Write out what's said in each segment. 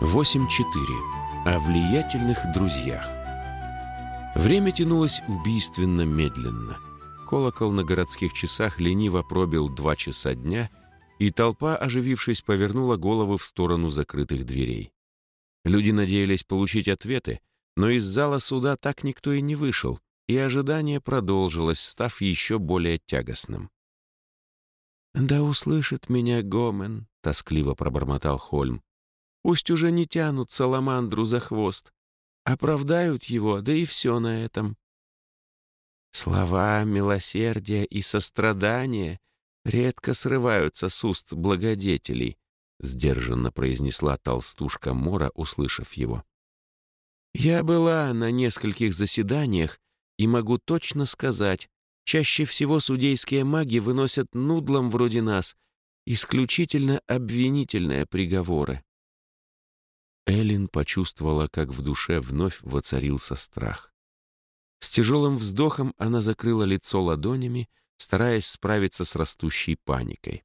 8.4. О влиятельных друзьях. Время тянулось убийственно медленно. Колокол на городских часах лениво пробил два часа дня, и толпа, оживившись, повернула головы в сторону закрытых дверей. Люди надеялись получить ответы, но из зала суда так никто и не вышел, и ожидание продолжилось, став еще более тягостным. «Да услышит меня Гомен», — тоскливо пробормотал Хольм. Пусть уже не тянут саламандру за хвост. Оправдают его, да и все на этом. Слова милосердия и сострадания редко срываются с уст благодетелей, сдержанно произнесла толстушка Мора, услышав его. Я была на нескольких заседаниях и могу точно сказать, чаще всего судейские маги выносят нудлам вроде нас исключительно обвинительные приговоры. Эллин почувствовала, как в душе вновь воцарился страх. С тяжелым вздохом она закрыла лицо ладонями, стараясь справиться с растущей паникой.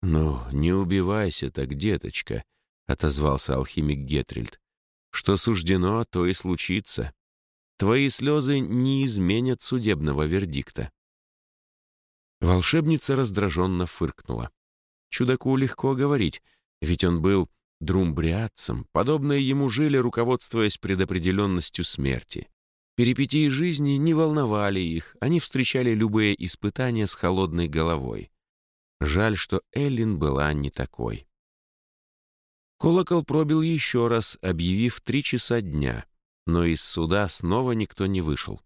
«Ну, не убивайся так, деточка», — отозвался алхимик Гетрильд. «Что суждено, то и случится. Твои слезы не изменят судебного вердикта». Волшебница раздраженно фыркнула. Чудаку легко говорить, ведь он был друмбриадцам, подобные ему жили, руководствуясь предопределенностью смерти. Перипетии жизни не волновали их, они встречали любые испытания с холодной головой. Жаль, что Эллин была не такой. Колокол пробил еще раз, объявив три часа дня, но из суда снова никто не вышел.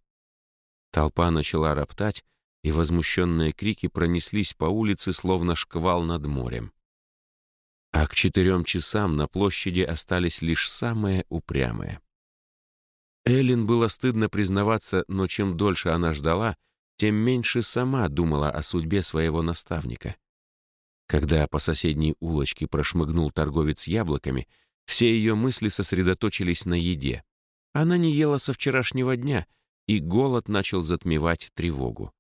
Толпа начала роптать, и возмущенные крики пронеслись по улице, словно шквал над морем. А к четырем часам на площади остались лишь самые упрямые. Эллен было стыдно признаваться, но чем дольше она ждала, тем меньше сама думала о судьбе своего наставника. Когда по соседней улочке прошмыгнул торговец яблоками, все ее мысли сосредоточились на еде. Она не ела со вчерашнего дня, и голод начал затмевать тревогу.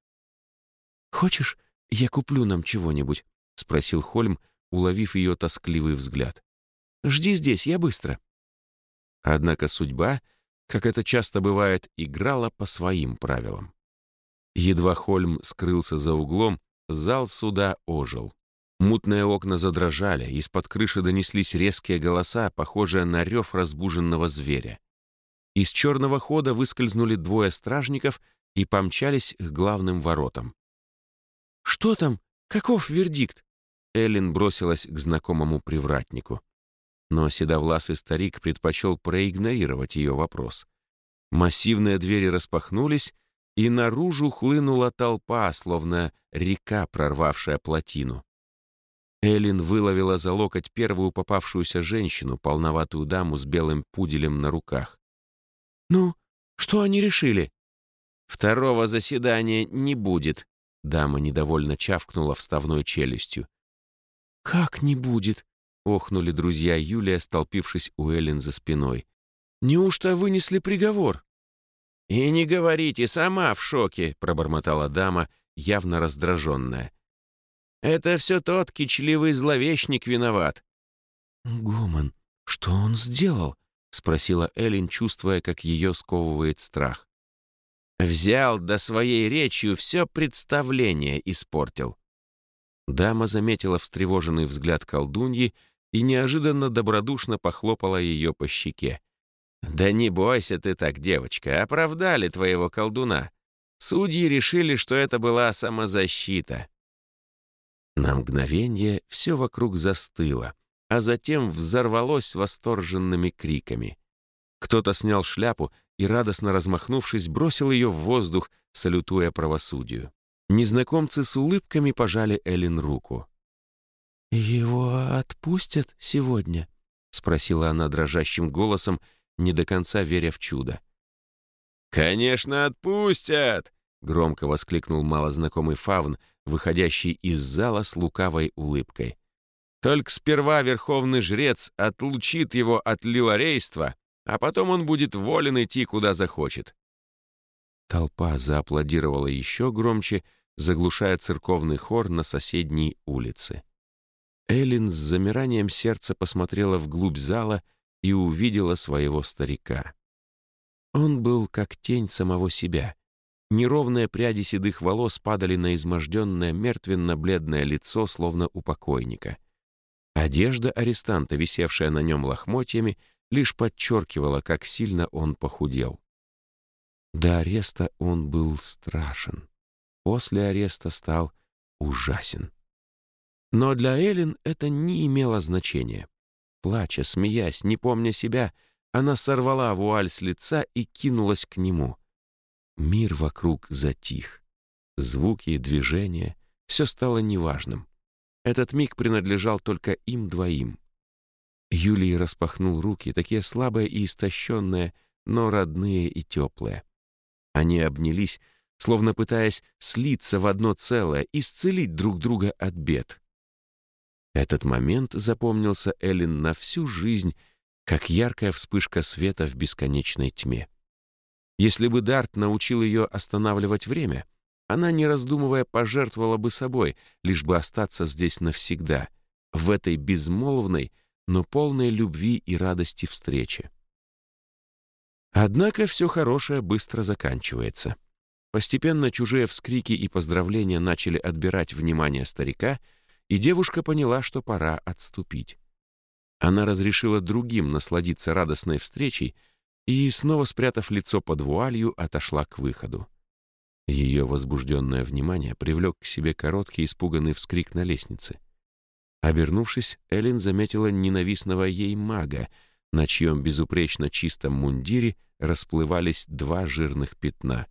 «Хочешь, я куплю нам чего-нибудь?» — спросил Хольм, уловив ее тоскливый взгляд. «Жди здесь, я быстро». Однако судьба, как это часто бывает, играла по своим правилам. Едва Хольм скрылся за углом, зал суда ожил. Мутные окна задрожали, из-под крыши донеслись резкие голоса, похожие на рев разбуженного зверя. Из черного хода выскользнули двое стражников и помчались к главным воротам. «Что там? Каков вердикт?» Эллен бросилась к знакомому привратнику. Но седовласый старик предпочел проигнорировать ее вопрос. Массивные двери распахнулись, и наружу хлынула толпа, словно река, прорвавшая плотину. Эллен выловила за локоть первую попавшуюся женщину, полноватую даму с белым пуделем на руках. «Ну, что они решили?» «Второго заседания не будет», — дама недовольно чавкнула вставной челюстью. «Как не будет?» — охнули друзья Юлия, столпившись у Эллен за спиной. «Неужто вынесли приговор?» «И не говорите, сама в шоке», — пробормотала дама, явно раздраженная. «Это все тот кичливый зловещник виноват». «Гомон, что он сделал?» — спросила Эллен, чувствуя, как ее сковывает страх. «Взял до своей речью все представление испортил. Дама заметила встревоженный взгляд колдуньи и неожиданно добродушно похлопала ее по щеке. «Да не бойся ты так, девочка, оправдали твоего колдуна. Судьи решили, что это была самозащита». На мгновение все вокруг застыло, а затем взорвалось восторженными криками. Кто-то снял шляпу и, радостно размахнувшись, бросил ее в воздух, салютуя правосудию. Незнакомцы с улыбками пожали Эллен руку. «Его отпустят сегодня?» — спросила она дрожащим голосом, не до конца веря в чудо. «Конечно, отпустят!» — громко воскликнул малознакомый фавн, выходящий из зала с лукавой улыбкой. «Только сперва верховный жрец отлучит его от лилорейства, а потом он будет волен идти, куда захочет». Толпа зааплодировала еще громче, заглушая церковный хор на соседней улице. Эллин с замиранием сердца посмотрела вглубь зала и увидела своего старика. Он был как тень самого себя. Неровные пряди седых волос падали на изможденное мертвенно-бледное лицо, словно у покойника. Одежда арестанта, висевшая на нем лохмотьями, лишь подчеркивала, как сильно он похудел. До ареста он был страшен. После ареста стал ужасен. Но для Эллен это не имело значения. Плача, смеясь, не помня себя, она сорвала вуаль с лица и кинулась к нему. Мир вокруг затих. Звуки, движения — все стало неважным. Этот миг принадлежал только им двоим. Юлий распахнул руки, такие слабые и истощенные, но родные и теплые. Они обнялись, словно пытаясь слиться в одно целое, исцелить друг друга от бед. Этот момент запомнился Эллен на всю жизнь, как яркая вспышка света в бесконечной тьме. Если бы Дарт научил ее останавливать время, она, не раздумывая, пожертвовала бы собой, лишь бы остаться здесь навсегда, в этой безмолвной, но полной любви и радости встречи. Однако все хорошее быстро заканчивается. Постепенно чужие вскрики и поздравления начали отбирать внимание старика — и девушка поняла, что пора отступить. Она разрешила другим насладиться радостной встречей и, снова спрятав лицо под вуалью, отошла к выходу. Ее возбужденное внимание привлек к себе короткий испуганный вскрик на лестнице. Обернувшись, Эллен заметила ненавистного ей мага, на чьем безупречно чистом мундире расплывались два жирных пятна.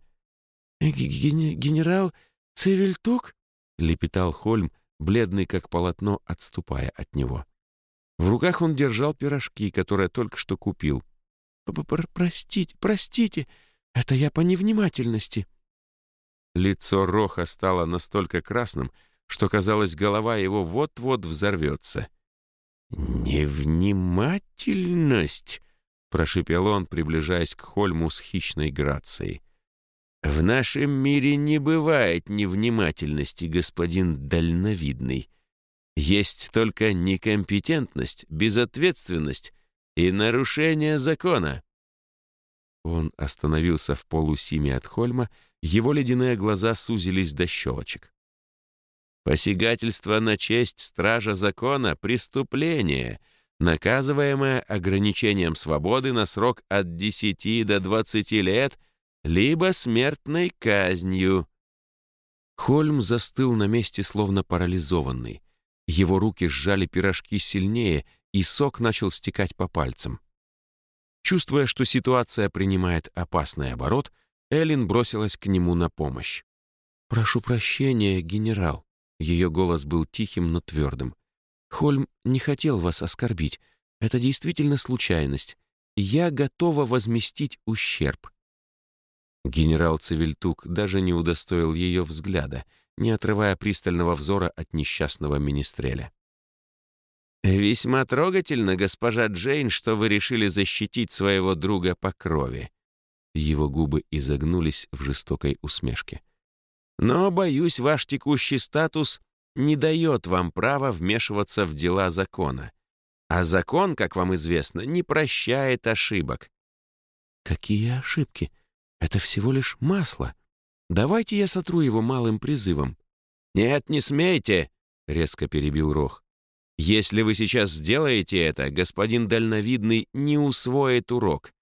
«Генерал Цивильтук?» — лепетал Хольм, бледный как полотно, отступая от него. В руках он держал пирожки, которые только что купил. «Простите, простите, это я по невнимательности». Лицо Роха стало настолько красным, что, казалось, голова его вот-вот взорвется. «Невнимательность!» — прошипел он, приближаясь к Хольму с хищной грацией. В нашем мире не бывает невнимательности, господин дальновидный. Есть только некомпетентность, безответственность и нарушение закона. Он остановился в полусиме от Хольма, его ледяные глаза сузились до щелочек. Посягательство на честь стража закона — преступление, наказываемое ограничением свободы на срок от 10 до 20 лет либо смертной казнью». Хольм застыл на месте, словно парализованный. Его руки сжали пирожки сильнее, и сок начал стекать по пальцам. Чувствуя, что ситуация принимает опасный оборот, Эллен бросилась к нему на помощь. «Прошу прощения, генерал». Ее голос был тихим, но твердым. «Хольм не хотел вас оскорбить. Это действительно случайность. Я готова возместить ущерб. Генерал Цивильтук даже не удостоил ее взгляда, не отрывая пристального взора от несчастного министреля. «Весьма трогательно, госпожа Джейн, что вы решили защитить своего друга по крови». Его губы изогнулись в жестокой усмешке. «Но, боюсь, ваш текущий статус не дает вам права вмешиваться в дела закона. А закон, как вам известно, не прощает ошибок». «Какие ошибки?» Это всего лишь масло. Давайте я сотру его малым призывом». «Нет, не смейте!» — резко перебил Рох. «Если вы сейчас сделаете это, господин дальновидный не усвоит урок.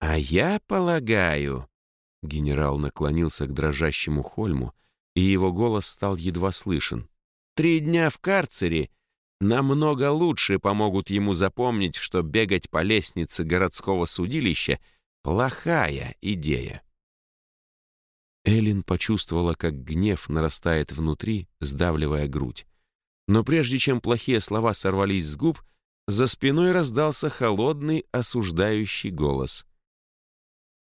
А я полагаю...» Генерал наклонился к дрожащему Хольму, и его голос стал едва слышен. «Три дня в карцере намного лучше помогут ему запомнить, что бегать по лестнице городского судилища — Плохая идея. Элин почувствовала, как гнев нарастает внутри, сдавливая грудь. Но прежде чем плохие слова сорвались с губ, за спиной раздался холодный, осуждающий голос.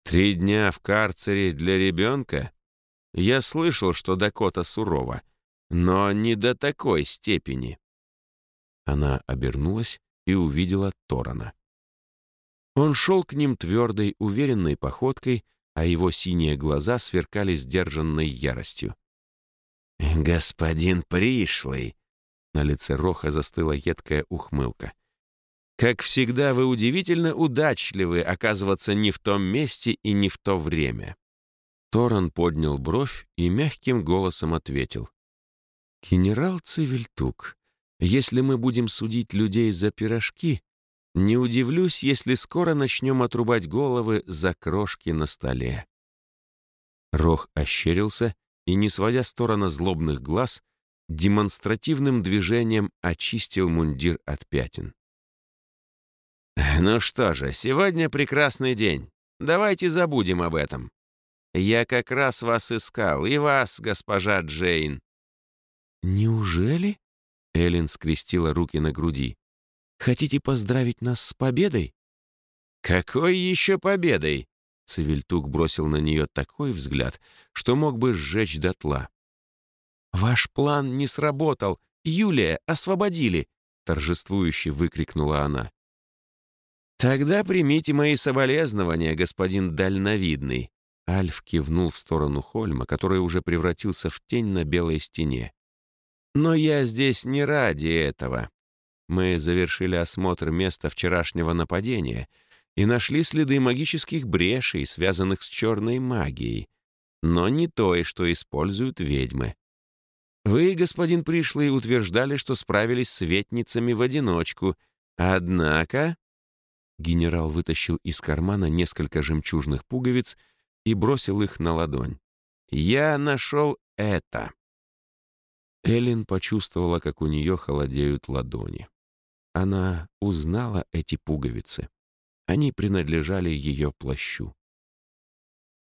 «Три дня в карцере для ребенка? Я слышал, что Дакота сурова, но не до такой степени». Она обернулась и увидела Торана. Он шел к ним твердой, уверенной походкой, а его синие глаза сверкали сдержанной яростью. «Господин пришлый, На лице Роха застыла едкая ухмылка. «Как всегда, вы удивительно удачливы оказываться не в том месте и не в то время». Торан поднял бровь и мягким голосом ответил. «Генерал Цивильтук, если мы будем судить людей за пирожки, не удивлюсь, если скоро начнем отрубать головы за крошки на столе». Рох ощерился и, не сводя с злобных глаз, демонстративным движением очистил мундир от пятен. «Ну что же, сегодня прекрасный день. Давайте забудем об этом. Я как раз вас искал, и вас, госпожа Джейн». «Неужели?» — Эллен скрестила руки на груди. «Хотите поздравить нас с победой?» «Какой еще победой?» Цивильтук бросил на нее такой взгляд, что мог бы сжечь дотла. «Ваш план не сработал! Юлия освободили!» — торжествующе выкрикнула она. «Тогда примите мои соболезнования, господин дальновидный!» Альф кивнул в сторону Хольма, который уже превратился в тень на белой стене. «Но я здесь не ради этого. Мы завершили осмотр места вчерашнего нападения — и нашли следы магических брешей, связанных с черной магией, но не той, что используют ведьмы. Вы, господин пришлый, утверждали, что справились с ветницами в одиночку, однако...» Генерал вытащил из кармана несколько жемчужных пуговиц и бросил их на ладонь. «Я нашел это». Эллен почувствовала, как у нее холодеют ладони. Она узнала эти пуговицы. Они принадлежали ее плащу.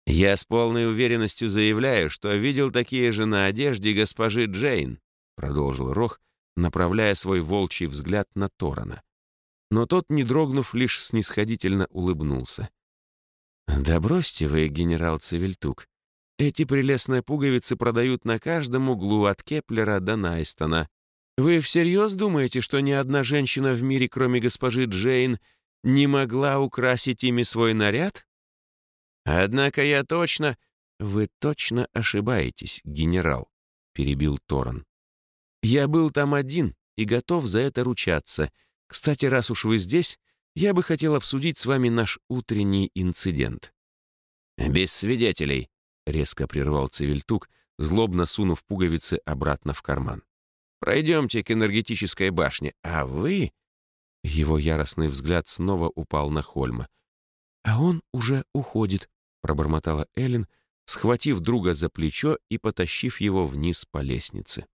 «Я с полной уверенностью заявляю, что видел такие же на одежде госпожи Джейн», продолжил Рох, направляя свой волчий взгляд на Торана. Но тот, не дрогнув, лишь снисходительно улыбнулся. «Да бросьте вы, генерал Цивильтук. Эти прелестные пуговицы продают на каждом углу от Кеплера до Найстона. Вы всерьез думаете, что ни одна женщина в мире, кроме госпожи Джейн, не могла украсить ими свой наряд? Однако я точно... Вы точно ошибаетесь, генерал, перебил Торан. Я был там один и готов за это ручаться. Кстати, раз уж вы здесь, я бы хотел обсудить с вами наш утренний инцидент. Без свидетелей, резко прервал Цивильтук, злобно сунув пуговицы обратно в карман. Пройдемте к энергетической башне, а вы его яростный взгляд снова упал на Хольма. «А он уже уходит», — пробормотала Эллен, схватив друга за плечо и потащив его вниз по лестнице.